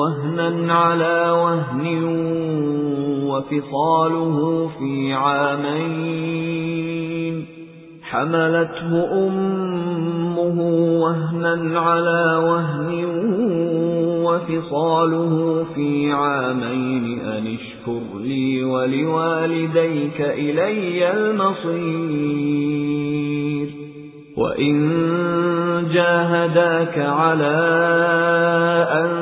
وَهْنًا عَلَى وَهْنٍ وَفِصَالُهُ فِي عَامَيْنِ حَمَلَتْهُ أُمُّهُ وَهْنًا عَلَى وَهْنٍ وَفِصَالُهُ فِي عَامَيْنِ أَنِ اشْكُرْ لِي وَلِوَالِدَيْكَ إِلَيَّ الْمَصِيرُ وَإِن جَاهَدَاكَ عَلَى أَن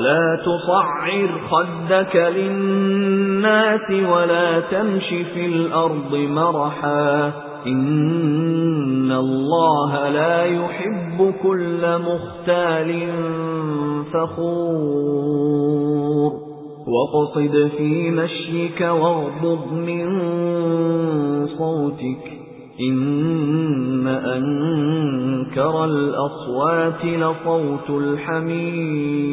وَلَا تُصَعِّرْ خَدَّكَ لِلنَّاسِ وَلَا تَمْشِ فِي الْأَرْضِ مَرَحًا إِنَّ اللَّهَ لَا يُحِبُّ كُلَّ مُخْتَالٍ فَخُورٍ وَاقْصِدْ فِي مَشْيِكَ وَاغْضُضْ مِنْ صَوْتِكَ إِنَّ أَنكَرَ الْأَصْوَاتِ لَصَوْتُ الْحَمِيرِ